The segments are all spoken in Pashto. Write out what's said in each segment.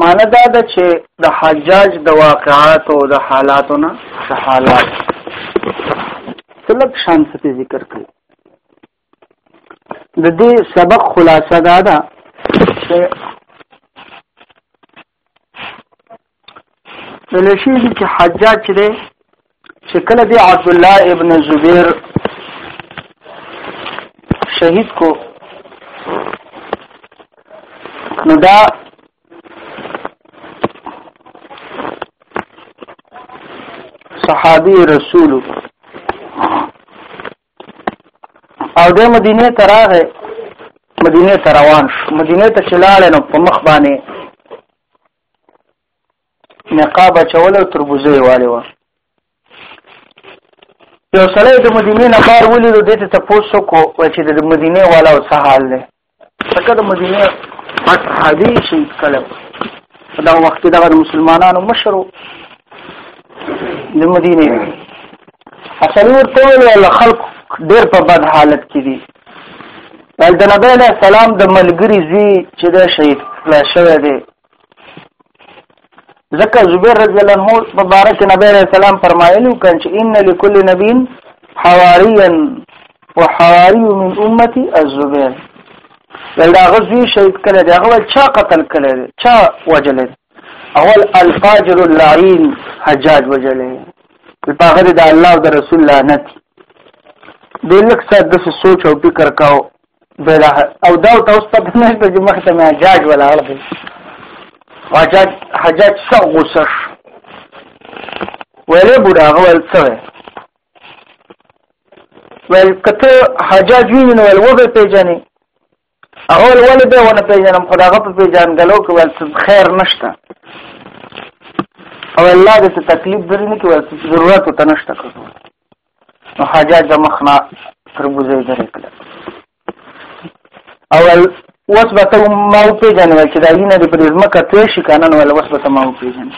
معنی دا ده چې د حجاج د واقعات او د حالاتو نه د حالات سلب شان څه ذکر کړي د دې سبق خلاصه دا ده چې ویل شي چې حجاج چې دی چې کله دی عبد الله ابن زبیر شهید کو نو دا صحابي رسول او د مدینه تراغه مدینه تروان شو مدینه ته چلاړ نو په مخ باندې نقاب چول او تربوزه والي و یو سړی د مدینې نه بار ولیدو دې ته تاسو کو چې د مدینې والا او څه حال دی څنګه د مدینې پټ هدي شي کله دا وخت کې د مسلمانانو مشرو د مدینې اصلي ورته ول خلک ډېر په بد حالت کې دي ول د نبی علیہ السلام د ملګری زوی چې د شهید کړه شوی دی ځکه زبیر رضی الله عنه په باره کې نبی علیہ السلام فرمایلی کړ چې ان لكل نبی حواریا وحواری من امتی الزبیر ول دا غزوی شهید کړه دی هغه چا قتل کړه دی چا وجل دی اول الفاجر اللعين حجاج وجلې په هغه د الله او د رسول لعنت د لک څه د سوچ او فکر کاو بلا او دا تاسو په دې نه چې مخ ته حجاج ولا غلط حجاج حجاج څو غوسه ویلې بوډا غول څه ول کته حجاج ویني نو ول وګ پیژنې هغه ویل ولې به ونه پیژنم خو دغه په پیژندګلو کې ویل څه خیر نشته او الله دې ته تکلیف درې نه کې ویل څه ضرورت ته نشته کړو نو حاجات د مخ نه تر بوزې درې کړ او اوس به ته ما وپېژنې چې دا وینه دې په دې ځمکه توی شي که نه نو ویل اوس به ته ما وپېژنې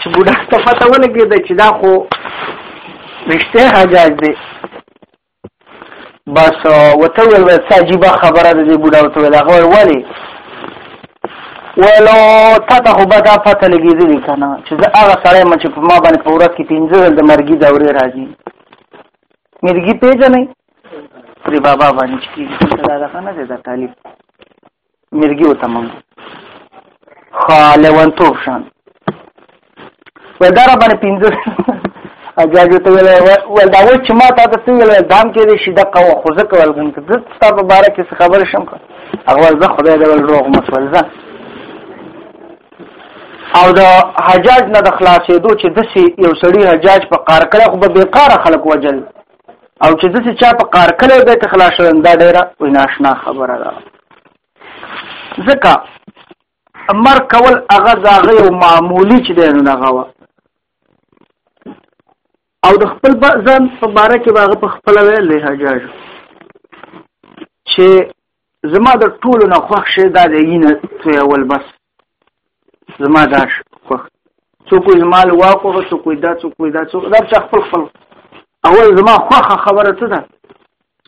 چې بوډا ته پته ولګېده چې دا خو رښتیا حاجات دی بس وته ویل ویل څه عجیبه خبره ده دې بوډا وته ویل هغه ولی ولو تا ته خو به دا پته لګېدلې که نه چې زه هغه سړی یم چې په ما باندې په ورځ کې پنځه ځل د مرګي دورې راځي مرګي پېژنئ پرې بابا باندې چې کېږي دا دغه نه دی دا طالب مرګي او تمام خالوان توب شان ودار باندې پینځه اجازه ته ویل ول دا و چې ما تا ته ویل دام کې دې شي د قوا خو زه کول غن کړ زه تاسو په اړه کې خبر شم هغه زه خدای دې ول روغ مسول زه او د حجاج نه د خلاصې دو چې دسي یو سړی حجاج په قار کړه خو به بیکاره خلک وجل او چې دسې چا په قار کلی بیت خلاص شو دا ډیره وی ناشنا خبره ده ځکه مر کول هغه د هغه یو معمولی چې دی نو دغه وه او د خپل ځان په باره کې به هغه په خپله ویل دی حجاج چې زما د ټولو نه خوښ شی دا دی وینه تویول بس زما دا خوښ څوک یې زما له واکو څوک یې دا څوک یې دا څوک دا چې خپل خپل اول زما خوښه خبره څه ده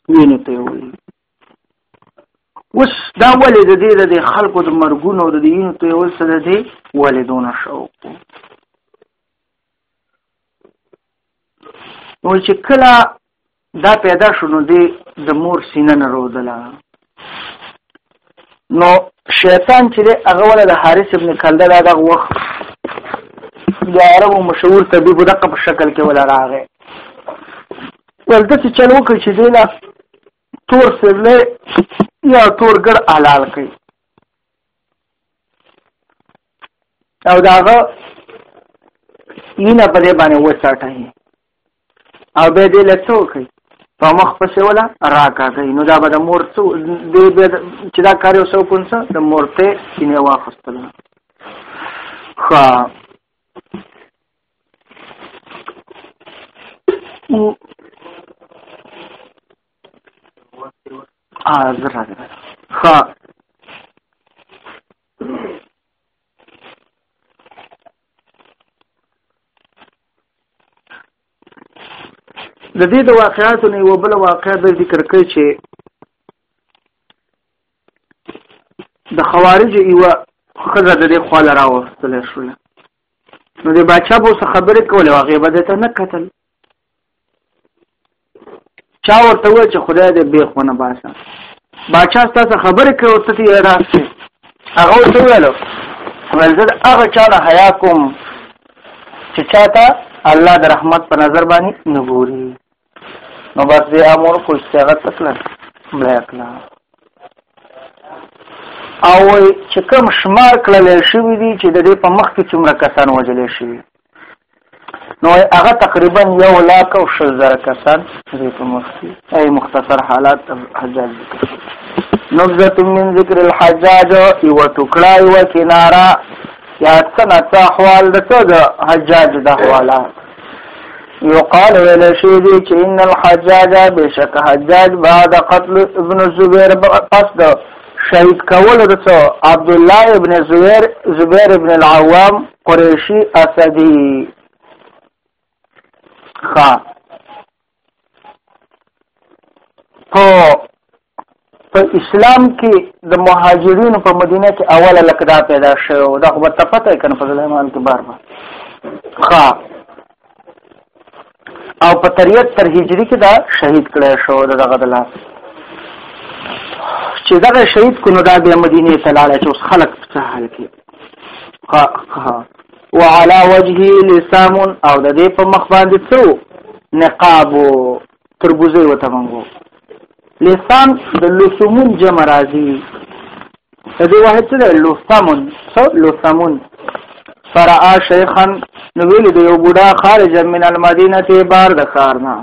وینه تویول اوس دا ولې د دې د خلکو د مرګونو د دینو تویول څه ده دی ولې دونه شوق نو چې کله دا پیدا شو نو دی د مور سینه نه رودله نو شیطان چې دی هغه ولا د حارث ابن کلده دا دغه وخت د عربو مشهور طبيب دغه په شکل کې ولا راغی ولته چې چل وکړ چې دی لا تور سرله یا تور ګړ حلال کړي او داغه یینه په دې باندې وساټه او به دې له څو کوي په مخ پسې ولا راکاږي نو دا به د مور څو دې به چې دا کار یو څو کونسه د مور ته سینې واخستل خا ا زرا خا د دې د واقعاتو نه یو بل واقع به ذکر کړي چې د خوارج یو خزه د دې خواله راوستل شول نو د بچا بو څه خبرې کولې هغه به ته نه قتل چا ورته وویل چې خدای دې بیخ ونه باسه باچا ستاسو خبرې کوي او ته ترې راستې هغه ورته وویل ویل زه د هغه چا نه حیا کوم چې چا ته الله د رحمت په نظر باندې نه ګوري نو بس دې امور خو استغاثه وکړه مړه کړه او چې کوم شمار کړل شوی دي چې د دې په مخ کې څومره کسان وجلې شوی نو هغه تقریبا یو لاک او شل زره کسان دې په مخکې ای مختصر حالات حجاج ذکر نبذه من ذکر الحجاج یو ټوکړه یو کنارا یا څنګه څه احوال د څه د حجاج د احوالات یقال ویل شي دي چې ان الحجاج بشک حجاج بعد قتل ابن الزبير پس د شهید کولو د څو عبد الله ابن زبیر زبیر ابن العوام قریشی اسدی خا په په اسلام کې د مهاجرینو په مدینه کې اوله لکدا پیدا شوه دا خو به تپته کنه په ځلمان کې بار بار خا او په تریت تر هجری کې دا شهید کړی شو دغه د لاس چې دغه شهید کو نو دا د مدینه ته لاړ چې اوس خلک په حال کې ها ها وعلى وجهه لسام او د دې په مخ باندې څو نقاب تربوزه وته منګو لسان د لسمون جمع راځي د دې واحد څه دی لسمون څو لسمون فرعا شیخن نو ویل دی یو بوډا خارج من المدینه ته بار د ښار نه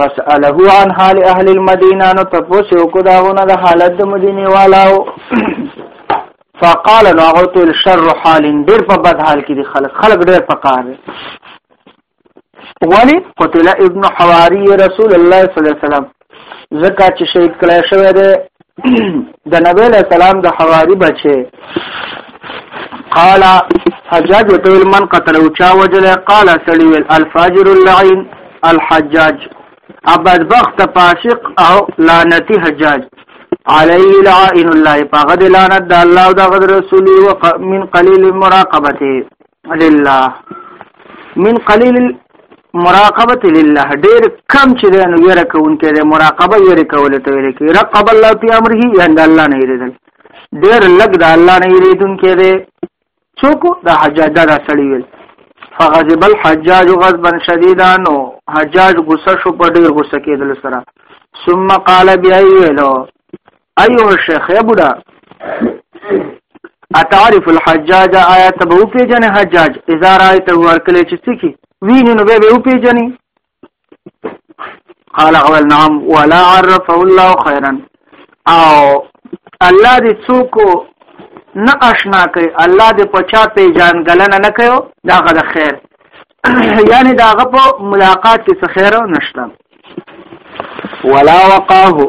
فسأله عن حال اهل المدینه نو تاسو یو کو داونه د حالت د مدینه والاو فقال نو هغه ته شر حال ډیر په بد حال کې دي خلک خلک ډیر په کار ولی قتل ابن حواری رسول الله صلی الله علیه وسلم زکه چې شهید کړی شوی دی د نبی له سلام د حواری بچي قال حجاج وتول من قتل او چا وجل قال سړي الفاجر اللعين الحجاج ابد بخت فاسق او لعنتی حجاج علی لعین الله فغد لعنت د الله او د رسول او من قلیل مراقبته لله من قلیل مراقبه لله ډیر کم چې دی نو یره کوونکی دی مراقبه یره کوله ته ویل کی رقب الله فی امره یند الله نه یریدل ډیر لګ د الله نه یریدونکی دی څوک د حجاج دا سړی ویل فغضب الحجاج غضبا شدیدا نو حجاج غصه شو په ډیر غصه کېدل سره ثم قال بیا ویلو ايها الشيخ يا بوډا اتعرف الحجاج آیا ته به پیژن حجاج اذا رايته ورکل چې سکی ویني نو به به پیژني قال اول نعم ولا عرف الله خيرا او الله دې څوک نه آشنا کوي الله دې پچا پیژان غلنه نه کوي داغه د خیر یعنی داغه په ملاقات کې څه خیر نشته ولا وقاه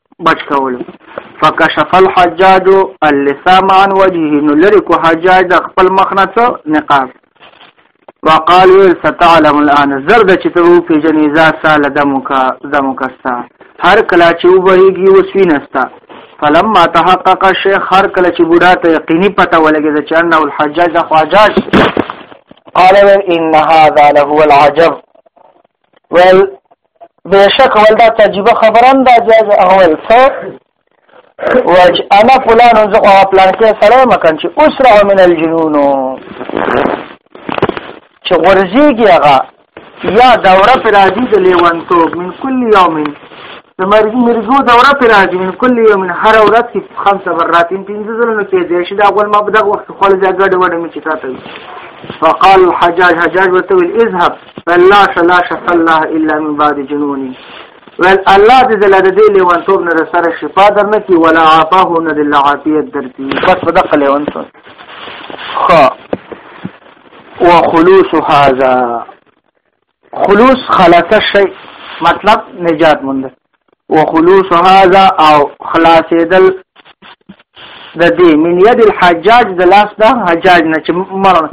بچ کولو فکشف الحجاج اللسام عن وجهه نو لري کو حجاج د خپل مخ نه څه نقاب وقال ويل ستعلم الان زرد چې ته وو پیجنې ذا سال دمک دمک استا هر کلا چې وبهيږي وسوینستا فلما تحقق الشيخ هر کلا چې بوډا ته یقیني پته ولګي چې انه الحجاج د حجاج قال ان هذا له العجب ول بشک ولدا تجربه خبرن دا جاز اول څه وج انا فلان زه او فلان کې سره مکان چې اسره من الجنون چې ورزيږي هغه یا دوره پر راځي د لیوانتو من کل یوم د مرګ مرګو دوره پر راځي من کل یوم هر ورځ کې خمس براتین پنځه ځلونه کې دې شي دا اول ما په دغه وخت خپل ځای ګډ وډه مې چې تاسو فقال الحجاج حجاج وتویل اذهب الله صلا شفا الله الا من بعد جنوني ول الله دې دل د دې لیوان توب نه سره شفا درنه کی ولا عافاه نه دل عافیت درتی بس په دغه لیوان ته خ وخلوص هذا خلوص خلاص شي مطلب نجات مونږ وخلوص هذا او خلاصېدل د دې من يد الحجاج د لاس د حجاج نه چې مر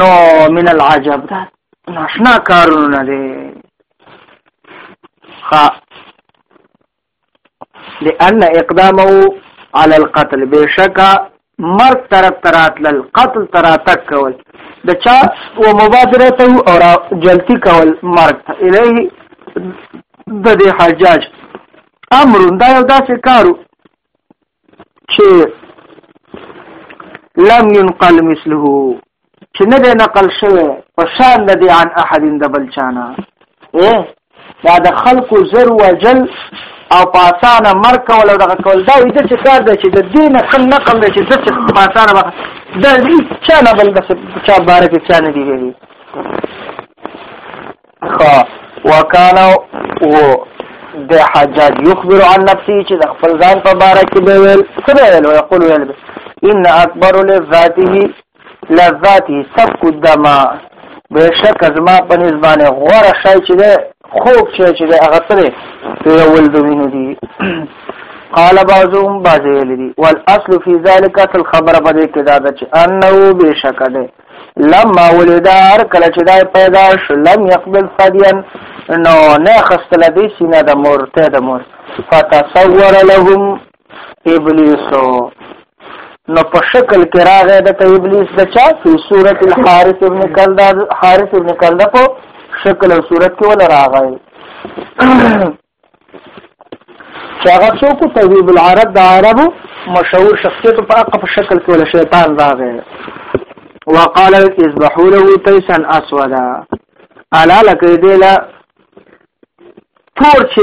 نو من العجب دا ناشنا کارونه دي خ لأن اقدامه على القتل بشکا مرګ طرف ته راتلل قتل ته راتګ کول د چا و مبادرته او را جلتی کول مرګ ته الیه د دې حجاج امر دا یو داسې کارو چې لم ينقل مثله چې نه دی نقل شوی په شان د دی عن احد د بل چانه اے دا د خلکو زر وجل او پاسانه مر کول او دغه کول دا ویده چې کار دی چې د دینه کم نقل دی چې د چې پاسانه به د هیڅ چا نه بل د چا باره کې چا نه دی ویلي خو وکانه و د حجاج یخبر عن نفسه چې د خپل ځان په باره کې به ویل څه به ویل ویقول ویل ان اکبر لذاته لذاتی سبک الدما بشک زما په نسبانه غوړه شای چې ده خوب شای چې ده هغه سره په اول دوینه دي قال بعضهم بعض لري والاصل في ذلك الخبر بده کې دا چې انه بشک ده لما ولد هر کله چې دا پیدا شو لم يقبل فديا نو نه خستل دي سینه د مور ته د مور فتصور لهم ابلیس نو په شکل کې راغی د ته ابلیس د چا په صورت الحارث ابن کلدا حارث ابن کلدا په شکل او صورت کې ولا راغی شاغه څوک طبيب العرب د عربو مشهور شخصیت په اقا په شکل کې ولا شیطان راغی وقال اذبحوا له تيسا اسودا الا لك دې لا تور چې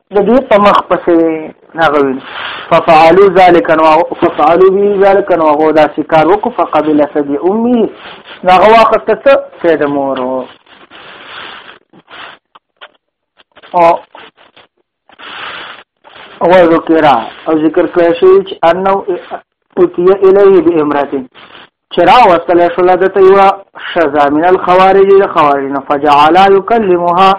د دې په مخ پسې هغه ویل ففعلوا ذلك ففعلوا به ذلك وهو دا شکار وکړو فقبل سد امي هغه وخت ته سید مور او او ذکر او ذکر کړی شو چې انه اتي الیه بامراتین چې را وستل شو له دته یو شزا من الخوارج د خوارج نه فجعل يكلمها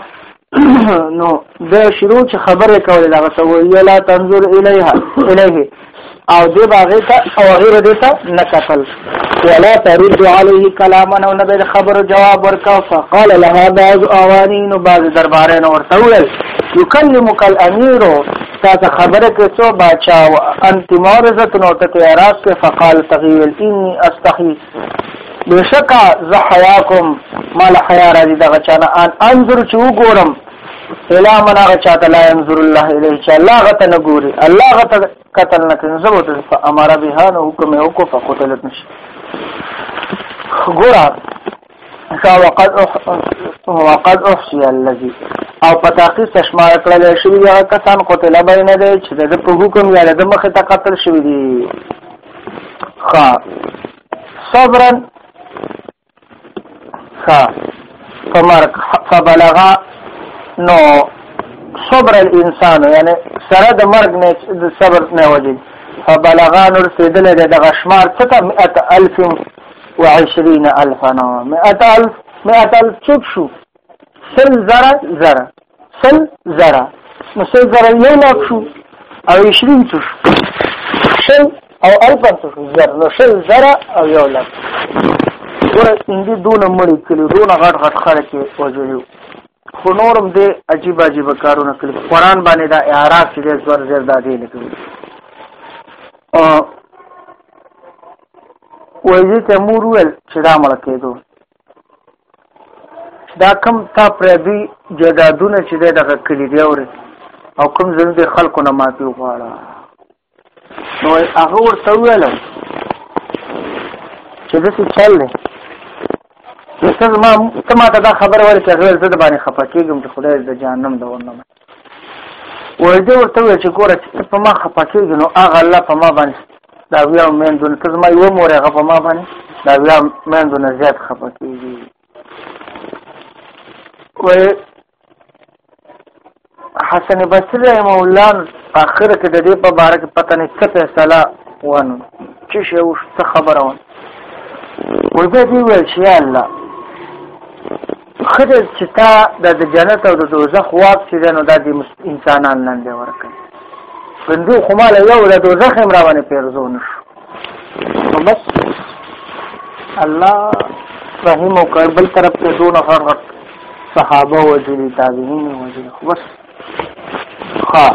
نو د شروع چې خبره کوله دا سویه لا تنظر الیها الیه او دې باغې ته او غیر دې ته نه قتل ولا ترد علیه کلاما او نه به خبر جواب ورکا فقال لها بعض اوانین بعض دربارین ورته ویل یکلمک الامیر تاسو خبره کې څو باچا او انت مورزت نو ته اعتراض کې فقال تغيل اني استحي بشکا زه حیا کوم مال حیا راځي دغه چانه ان انظر چې وګورم الا من هغه چاته لا ينظر الله الیه چې الله غته نه ګوري الله غته قتل نه کوي زه وته فامر بها نو حکم یې وکړ فقتلت نشي ګورا وقد وقد احصي الذي او په تحقیق تشمار کړل شوی دا کسان قتل بین دی چې د په حکم یا د مخه ته قتل شوی دی خا صبرا خا فمرق فبلغ نو صبر الانسان یعنی سره د مرګ نه د صبر نه وجد فبلغان رسیدل د غشمار څخه 100000 و عشرین الفنا مئت الف مئت الف چوک شو سل زره زره سل زره نو سل زره یو لاک شو او عشرین چو شو شل او الفا چو شو زر نو شل زره او یو لاک ګوره اندي دونه مړي کړي دونه غټ غټ خلک وژلي خو نورم دې عجیب عجیب کارونه کړي قرآن باندې دا اعراف چې زر زر دا دې لیکلي وایي ته مور ول چې دا مړ کېدو دا کم تا پر دې جدادونه چې دغه کلی دی اوري او کوم زنه د خلکو نه ماتي وغواړه نو هغه ورته ویل چې د څه چل دی ته ما ته ما ته دا خبر ورکړه چې زه د باندې خپه کېږم چې خدای د جهنم د ورنه وای دې ورته ویل چې ګوره چې ته په ما خپه کېږي نو هغه الله په ما باندې دا بیا میندو نه ته زما یوه مور هغه په ما باندې دا بیا میندو نه زیات خپه کېږي وای حسن بصری رحم الله اخر کې د دې په باره کې پته نه څه فیصله ونه چې شی او څه خبره ونه وای به دې ویل چې الله ښه دی چې تا د د جنت او د دوزخ واک چې دی نو دا د انسانان لاندې ورکړي بندو خو ماله یو د دوزخ هم راونه پیرزو نشو نو بس الله رحم وکړ بل طرف ته دون غر غر صحابه وجلی تابعین وجلی خو بس خا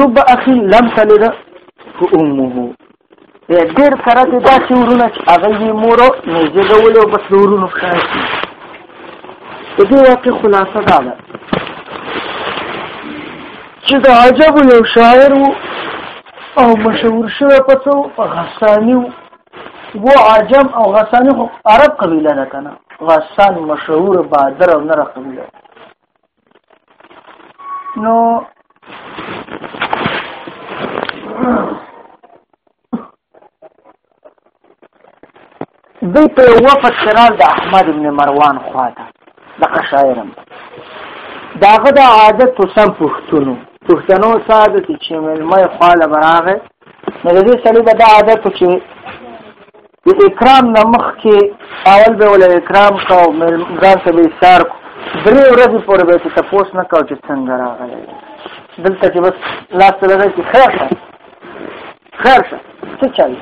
رب اخي لم تلد امه ډېر سره دې داسې ورونه چې هغه یې مور نږدې ډول او بس د ورونو ښکار شي د دې واقع خلاصه دا ده چې د عجب یو شاعر و او مشهور شوی په څو په غسانی و و عجم او غسانی خو عرب قبیله ده کنه غسان مشهور بادر او نره قبیله نو دوی په یو وفد کې رال د احمد ابن مروان خواته د قشایرم داغه د عادت سم پښتونو پښتنو ساده چې ملمه خواله براغه نو د دې سړي به دا عادت و چې د اکرام نه مخکې اول به ول اکرام کا او ځان ته به ایثار کو درې ورځې پورې به چې تپوس نه کاو چې څنګه راغلی دلته چې بس لاس ته لګی چې خیر شه خیر شه څه چل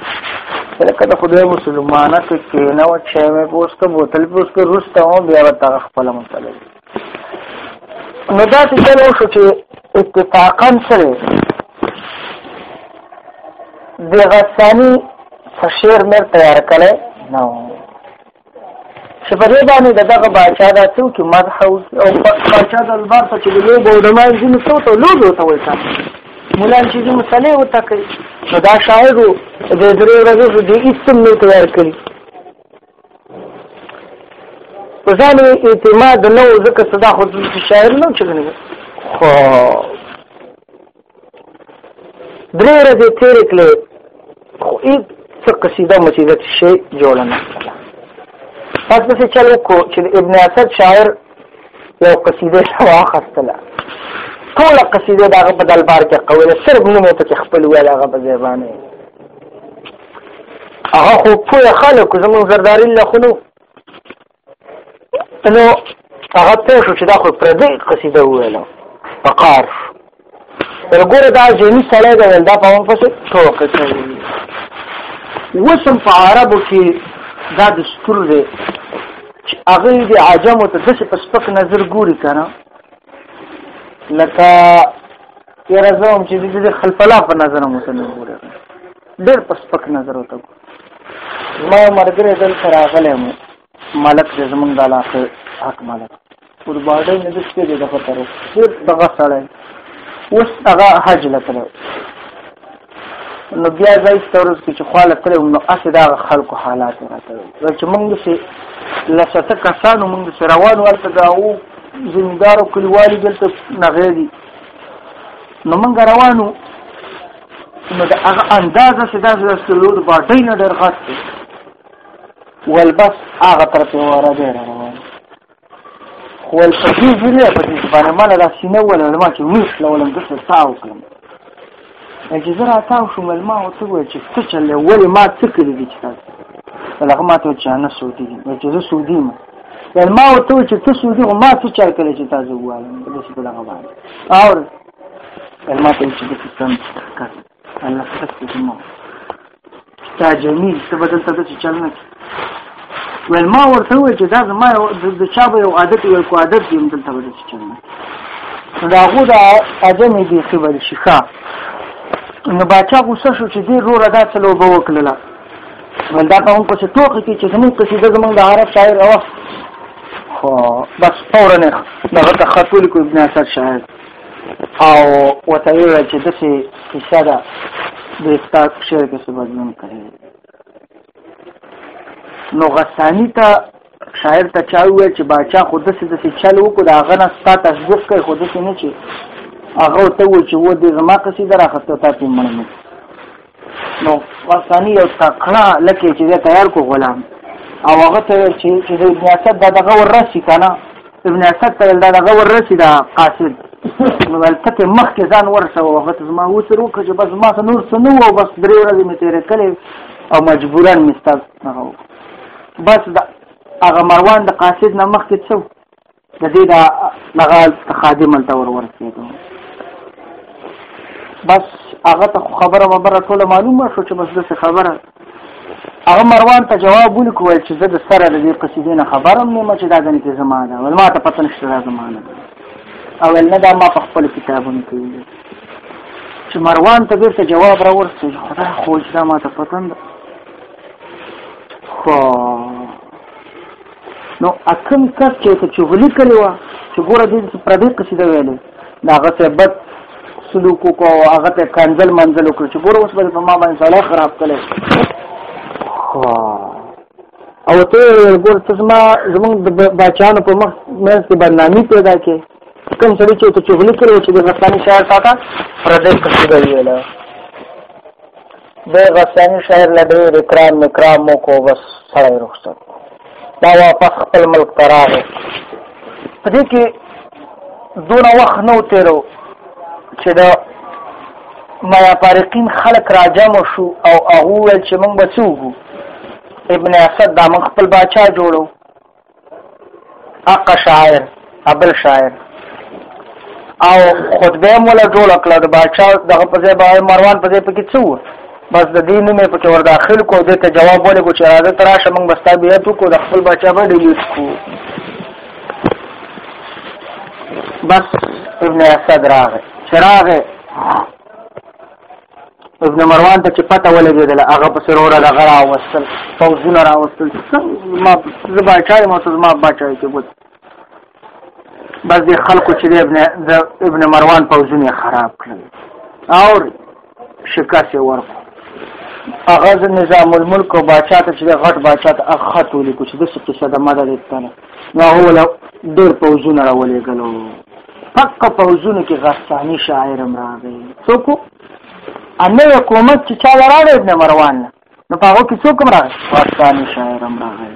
لکه د خدای مسلمانه کې کېنه و چې مې پوس کا بوتل پوس کا روسته و بیا ورته خپله مسله نو دا چې چل وشو چې اتفاقا سره د غسانی فشیر مر تیار کړي نو چې په دې باندې دغه بادشاہ دا څو کې مدح او بادشاہ د البار په چې له بودمان ځینې څو ته لوګو ته وایي مولا چې دې مسلې وته کوي نو دا شاعر د درې ورځې د اسم نه تیار کړي په ځان اعتماد نه و ځکه صدا خو د شاعر نه چې غني خو درې ورځې تېرې کړې خو هېڅ څه قصیده مسیده شی جوړه نه کړله پس پسې چل وکړو چې د ابن اسد شاعر یو قصیده راواخستله ټوله قصیده د هغه په دلبار کې قوله صرف نوم یې پکې خپل ویل هغه په ځای باندې هغه خو پوه خلک زمونږ زرداری له خونو نو هغه پوه شو چې دا خو پردی قصیده وویله په قار تر ګوره دا ځینی سړی دی ویل دا په هم پسې ټوکه کوي اوس هم په عربو کې دا دستور دی چې هغه د عجمو ته داسې په سپک نظر ګوري که نه لکه یاره زه هم چې د خلفلا په نظر هم ورته نه ګورم ډېر په سپک نظر ورته ګوري زما یو ملګری دلته راغلی مو ملک دی زمونږ د علاقې حق ملک پر باډۍ نه دسکې دی دغه تر ډېر دغه سړی اوس هغه حج له تللی نو بیا ځای ستورز کې چې خواله تللی نو هسې د هغه خلکو حالات یې راته ویل چې مونږ داسې له سته کسانو مونږ داسې روان وو هلته د هغو زمیندارو کلیوالي دلته نغې دي نو مونږ روانو نو د هغه اندازه چې داسې د سلور باټۍ نه ډېر غټ دی ولبس هغه طرف یې واره دی روان خو ول په دې ځینې په دې باندې ماله دا سینه ولا ما چې وښ لولم د څه تاو کړم چې زه راتاو شوم ما ورته وویل چې څه چل ولې ما څه کړي دي چې تاسو هغه ما ته چې نه سودی دي چې زه سودی ما ول ما ورته چې ته سودی ما څه چل کړي چې تاسو وایم د څه په لغه باندې او المات چې د کتاب ښکار الله خلاص دې مو تا جميل څه بدل ته چې چل نه ول ما ورته وې چې دا زما د چا به یو عادت یو کو عادت دې دلته بدل چې چل نه دا غو دا اجم دې خبر شي ښا نو باچا غوسه شو چې دې روره دا څلو به وکړه ول دا کوم څه ټوخي کې چې زموږ څه د زموږ د عرب شاعر او خو بس فورا نه دغه تخطول کو ابن اثر شاعر او وته یې ویل چې داسې کیسه ده د ستا شعر کې څه بدلون کړی نو غسانی ته شاعر ته چا وویل چې باچا خو داسې داسې چل وکړو د هغه نه ستا تشویق کوي خو داسې نه چې هغه ته و چې و دې زما قصیده راخسته تا پې مړ نو ورسانی یو تکړه لکه چې زه تیار کو غلام او هغه ته چې چې د ابن اسد دا دغه ورسی کنه ابن اسد ته دا دغه ورسی دا قاصد نو ولته مخ کې ځان ورسو هغه ته ما وسر وکړ چې بس ما نور څه نو او بس درې ورځې مې تیرې کړې او مجبورا مې ستاسو بس دا هغه مروان د قاصد نه مخ کې څو د دې دا هغه خادم ته ور ورسېدو بس هغه ته خبره مبره ټوله معلومه شو چې بس د خبره هغه مروان ته جواب ولیکو چې زه د سره د دې قصیدې نه خبرم نه مچ دا غني کې زما ده ول ما ته پته نشته دا زما نه او ول نه دا ما په خپل کتابونو کې ویل چې مروان ته بیرته جواب را ورسې خدا خو دا ما ته پته نه خو نو اکم کس چې ته چغلی کړی و چې ګوره دې څه پردې قصیده ویلې دا هغه ته بد سلوک کو هغه ته کنزل منزل وکړ چې ګوره اوس به په ما باندې سړی خراب کړي او ته ګوره ته ما زمونږ د بچانو په مخ مې څه بدنامي پیدا کې کوم سړی چې ته چغلی کړی و چې د غسانی شاعر ساته پردې قصیده ویله د غسانی شهر له ډېر اکرام مکرام مو کو بس سړی رخصت دا واپس خپل ملک ته راغی په دې کې دونه وخت نه تیرو چې دا مایا فارقین خلق راجم شو او هغه ول چې موږ بچوګو ابن اسد دا موږ خپل باچا جوړو اقا شاعر ابل شاعر او خطبه مولا جوړ کړه د بادشاہ دغه په ځای باندې مروان په ځای پکې څو بس د دین نه پکې ور داخل کو دې ته جواب ولګو چې راځه تراشه موږ بس تابعیت کو د خپل بچا به ډیلیټ کو بس ابن اسد راغه چراغه ابن مروان ته چې پته ولګېدله هغه پسې وروره دغه راوستل پوځونه راوستل ما زه باچا یم او ته زما باچا یې چې ګوت بس دې خلکو چې دی ابن د ابن مروان پوځونه خراب کړل او شکست یې ورکړو هغه د نظام الملک او باچا ته چې د غټ باچا ته هغه خط ولیکو چې داسې قصه د مده لیکته نه نو هغه له ډېر پوځونه راولېږلو پکه پوځونو کې غساني شاعر هم راغی څوک ان نوی حکومت چې چا له راغی ابن مروان نه نو په هغه کې څوک هم راغی پاکستاني شاعر هم راغی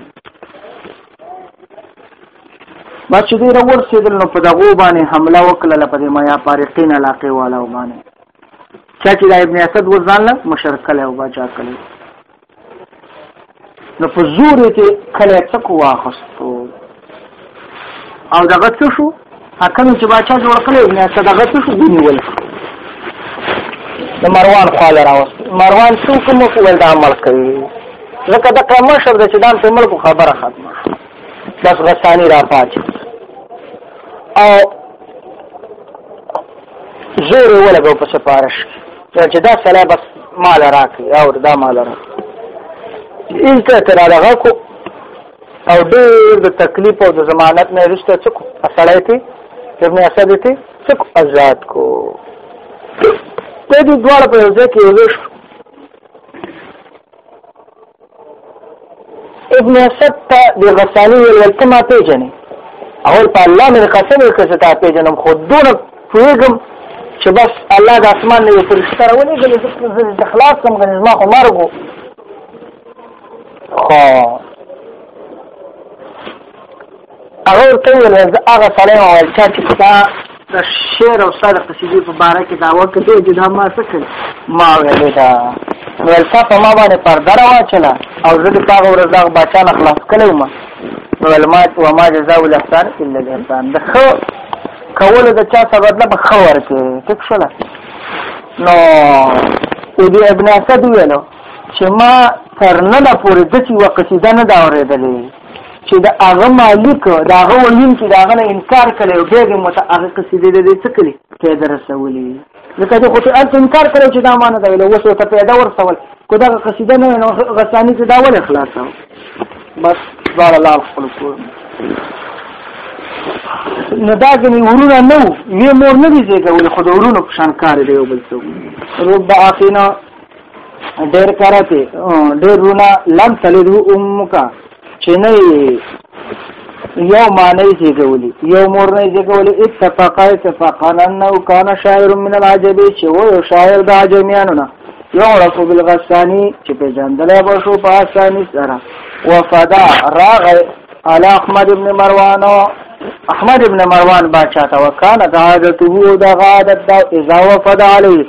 ما چې دوی راورسېدل نو په دغو باندې حمله وکړله په دې مایا فارقین علاقې والاو باندې چا چې د ابن اسد وځانله مشر کلی او باچا کلی نو په زور ته کله څک واخستو او دغه څه شو حکم چې باچا جوړ کړی نه څه دغه څه شو دی نیول د مروان خال راوست مروان څو کوم کو ول دا عمل کوي ځکه د کلمه شر د چې دام په ملک خبره ختمه بس غسانی را پات او زور ولا په سپارش چې دا سړی بس مال راکړي او دا مال راکړي هیڅ ته را لغه کو او ډېر د تکلیف او د ضمانت نه رښته څوک اصلای ته ابن اسد ته څوک آزاد کو په دې دواړه په ځای کې یو ابن اسد ته د غسانی ویل ولته ما پیژنې اول په الله مې قسم وکړ چې تا پیژنم خو دون پوهېږم چې بس الله د اسمان نه یو فرشته راولې غلې د خلاص کوم غنې ما خو مرګ خو هغه ورته وویل زه هغه سړی وم ویل چا چې ستا د شعر او ستا د قصیدې په باره کې دعوه کړې چې دا ما څه کړې ما ویلې ده ویل تا په ما باندې پرده راواچله او زه د تا هغه ورځ دغه باچا نه خلاص کړی وم نو ویل ما وما جزاء الاحسان الا الاحسان د ښه کولو د چا څه بدله به ښه ورکړې ټیک شوله نو دې ابن اسد ویلو چې ما تر ننه پورې داسې یوه قصیده نه ده اورېدلې چې د هغه مالک د هغه ویونکي د هغه نه انکار کړي او بیا به مت هغه قصیدې د دې څه کړي پیدا رسولي لکه د خو ته انکار کړو چې دا معنی دا ویل اوس ته پیدا ورسول کو دا قصیده نه نو غسانی ته دا ول خلاصو بس بار الله خپل کور نو دا غني ورونه نو وی مور نه دي چې ول خو د ورونو په شان کار دی یو بل څه رب اخینا ډېر کرته ډېر رونه لم تلد امک چې نه یو معنی چې کولی یو مور نه چې کولی اتفاق اتفاق انه کان شاعر من العجب چې و یو شاعر د عجمیانو نه یو رسول بالغسانی چې په جندل به شو په اسانی سره وفدا راغ علی احمد ابن مروان احمد ابن مروان باچا تا وکانه عادته دا عادت دا اذا وفد علی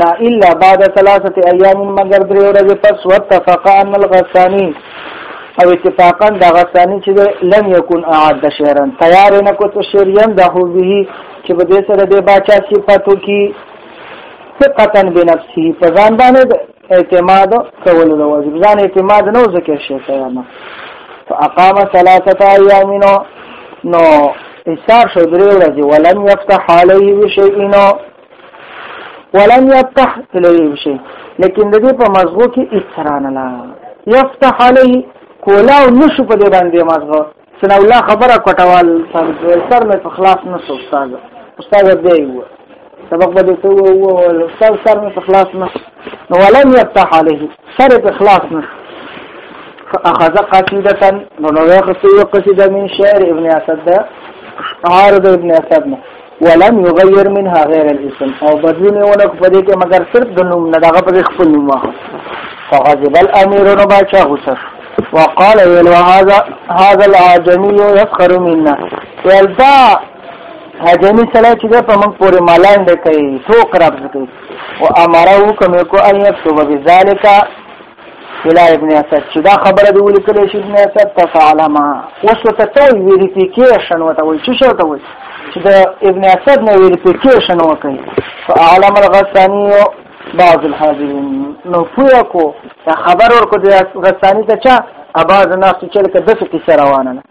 نا الا بعد ثلاثه ايام مگر درې ورځې پس واتفق ان الغساني او اتفاقا دا غساني چې لم يكن اعد شهرا تیار نه کو ته شهريان ده به چې په دې سره د باچا صفاتو کې ثقتا بنفسه په ځان باندې اعتماد کول د واجب ځان اعتماد نه ذکر شي قیامه فاقام ثلاثه ايام نو حساب شو درې ورځې ولم يفتح عليه بشيء ولن يفتح الیه شي لیکن د دې په مزغو کې اسران لا يفتح علی کولا او نشو په دې باندې مزغو سنا الله خبره کوټوال سر مې په خلاف نشو استاد استاد دې و سبق بده تو و استاد سر مې په خلاف نشو نو ولن يفتح علیه سر په خلاف نشو فأخذ قصيدة نو نو قصيدة من شعر ابن أسد عارض ابن أسد ولم يغير منها غير الاسم او بدلی نه ونه په دې کې مگر صرف د نوم نه دغه په خپل نوم واخو فغضب الامير نو باچا غصه وقال ويل هذا هذا العجمي يسخر منا ويل دا هجمی سره چې په موږ پورې مالان دی کوي ټوک راځي او امره وکم کو ان يكتب بذلك الى ابن اسد چې دا خبره دی ولیکل شي ابن اسد تفعل ما اوس ته ته ویریفیکیشن وته وي چې شو ته وي چې دا ابن اسد نه ویریفیکیشن وکړي فعلم الغسانی بعض الحاضرین نو پویا کو دا خبر ورکو د غسانی ته چا اباز ناس چې لکه دغه کیسه روانه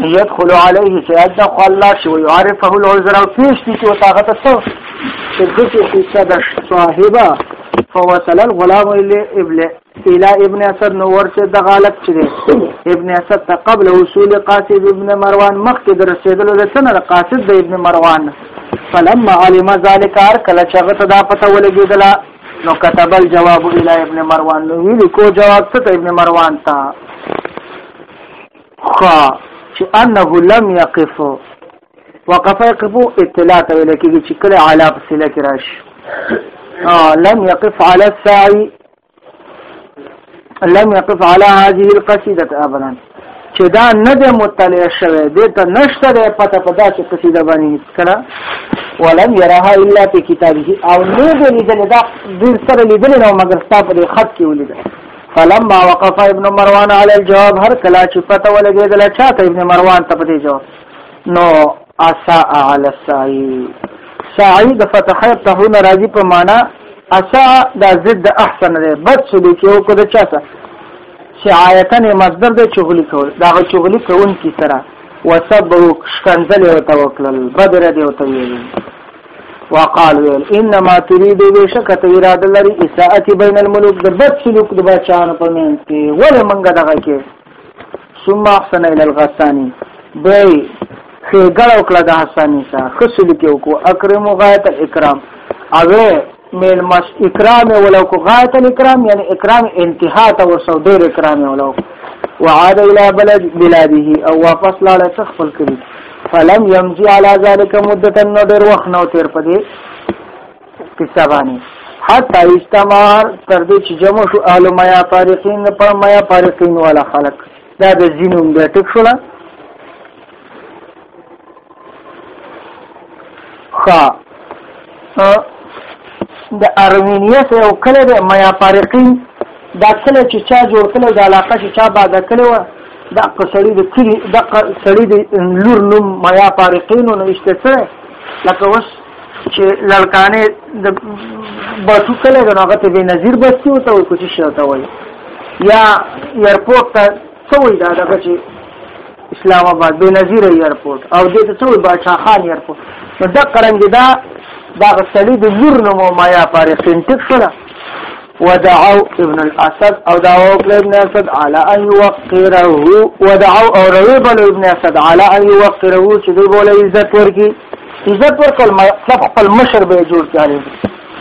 يدخل عليه سيادة خلا شي ويعرفه العذر او پیش دي چې وتاغت څو چې دغه په صدر صاحبہ فوصل الغلام الى ابن الى ابن اسد نو ورته د غالب چې ابن اسد ته قبل وصول قاصد ابن مروان مخکې در رسیدلو د سنه قاصد د ابن مروان فلما علم ذلك ار کله چې غته دا پته ولګیدله نو كتب الجواب الى ابن مروان نو ویل کو جواب ته ابن مروان ته خا چې انه لم يقف وقف يقفو اطلاع ته ویل کېږي چې کله علا په سله کې راشي لم يقف على السعي لم يقف على هذه القصيده ابدا چې دا نه د مطلع شوه د ته نشته د پته په داسې قصیده باندې هیڅ کړه ولم يرها الا في كتابه او نه دې لیدل دا د سره لیدل نو مګر ستاسو په خط کې ولیدل فلما وقف ابن مروان على الجواب هر کلا چې پته ولګېدل چاته ابن مروان ته پدې جواب نو اساء على السعي سعي د فتح ته هو ناراضي په معنا اسا دا ضد احسن دی بد سلوک یو کو د چاته شعایتن مصدر د چغلی کول دا چغلی کون کی سره وسبو شکنزل او توکل بدر دی او تویل وقال ویل انما تريد بشکت اراده لري اساءت بین الملوک د بد سلوک د بچانو په منځ کې ولې منګه دغه کې ثم احسن الى الغساني به خېګړ وکړه د حساني سره خصل کې وکړو اکرم غایت اکرام اوه میلمس اکرام ولو کو غایت الاکرام یعنی اکرام انتها ته ورسو ډیر اکرام ولو وعاد الى بلد بلاده او واپس لاړ څخ خپل کړي فلم يمضي على ذلك مدته نو ډیر وخت نو تیر پدې قصه باندې حتی استمار تر دې چې جمع شو اهل میا فارقین پر میا فارقین ولا خلق دا د زینوم د ټک شولا خا د ارمینیا سره یو کله د میا فارقین دا کله چې چا جوړ کړو د علاقه چې چا باد کړو دا قصړی د کلی د قصړی د لور نوم میا فارقین نو اشته سره لکه وس چې لړکانه د بټو کله د هغه ته به نظیر بستی وته او کوشش وته وای یا ایرپورټ ته سوي دا دغه چې اسلام آباد به نظیر ایرپورټ او دې ته څو بادشاہ خان ایرپورټ نو دا قرنګ دا دا غسلی د زور نو مایا پاره سنټک شو ودعوا ابن الاسد او دعوا ابن اسد على ان يوقره ودعوا او ريبل ابن اسد على ان يوقره چې دوی بوله عزت ورکی عزت ورکول مطلب خپل مشر به جوړ کړي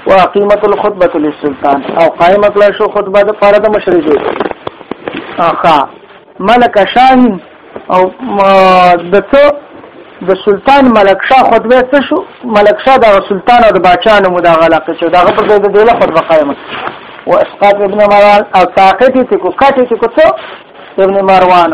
واقیمت الخطبه للسلطان او قائم کړه شو خطبه د پاره د مشر دی اخا ملک شاهین او د څو د سلطان ملک شاه خطبه څه شو ملک شاه د سلطان او د باچا نو دا غلقه شو دا په ځای د دله خطبه قائمه و اسقاط ابن مروان او ساقط تکو کټ تکو ابن مروان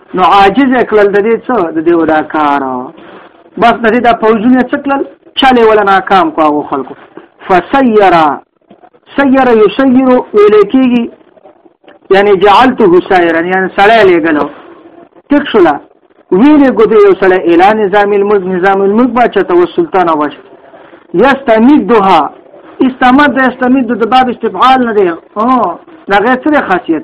نو عاجز کړل د دې څه د دې ودا کار بس د دې د پوزونه څه کړل چاله ولا ناکام کو هغه خلکو فسير سير يسير ولیکيږي یعنی جعلته سائرا یعنی سړی لګلو تک شولا ویلې ګوتې یو سړی اعلان نظام الملک نظام الملک با چته وسلطان او بش یستمیدها استمد استمد د باب استفعال نه دی او دا غیر څه خاصیت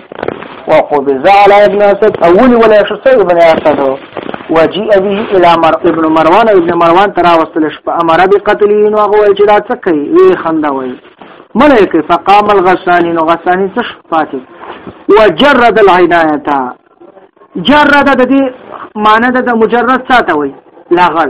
وقبض على ابن اسد اول ولا شخص ابن اسد وجيء به الى مر ابن مروان ابن مروان ترا وصل شپ امر بقتله نو هغه وای چې دا څه کوي وی خندا وای ملائکه فقام الغساني نو غساني څه پاتې وجرد العنايه جرد د دې معنی د مجرد ساته وای لاغړ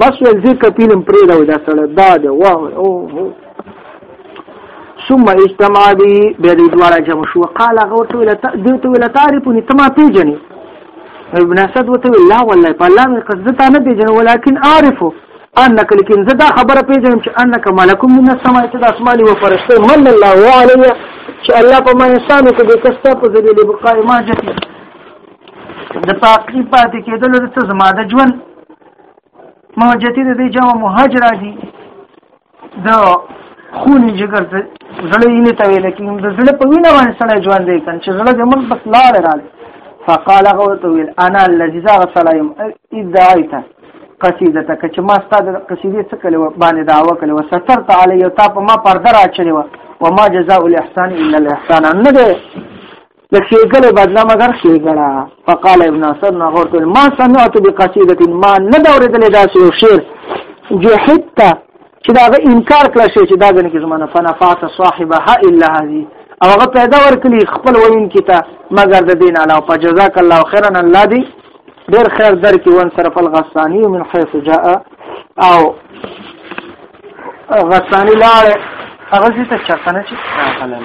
بس ول ذکر پیلم پرې دا ودا سره دا دی واه او هو ثم اجتمع بي به دې دواړه جمع شو قال هغه ورته ویل ته دې ته ویل تعرفني ته ما پیژنې ابن اسد ورته ویل لا والله په الله مې قصد ته نه پیژنې ولكن اعرفه انك لكن زه دا خبره پیژنم چې انك ملک من السماء چې د اسمان یو فرشته من الله عليه چې الله په ما انسان کې د کستا په ذریعه بقای ما جتی د پاکی پاتې کېدل د زما د ژوند مهاجتی د دې جمع مهاج راځي د خونې جګر ته زړه یې نه تویل کېږي د زړه په وینه باندې سړی ژوند دی کنه چې زړه د من بس لار راځي فقال غوته ویل انا الذي زغ سلایم اذا ایت قصیده تک چې ما ستاسو قصیده څه کړو باندې داوا کړو سترت علی یو تا په ما پرده راچلی و وما جزاء الاحسان الا الاحسان نه د ښېګړې بدله مګر ښېګړه فقال ابن اسد نه ورته ما سمعت بقصیده ما نه دا اورېدلې داسې یو شعر جحدت چې دا غ انکار کړ شي چې دا غنې کې زمانه فنفات صاحبها الا هذه او هغه پیدا ورکړي خپل وین کیته مګر د دین علاوه په جزاک الله خیرا الله دی ډیر خیر درکې ون صرف الغسانی من حيث جاء او غسانی لاړ هغه ځی ته چرته نه چې راغلل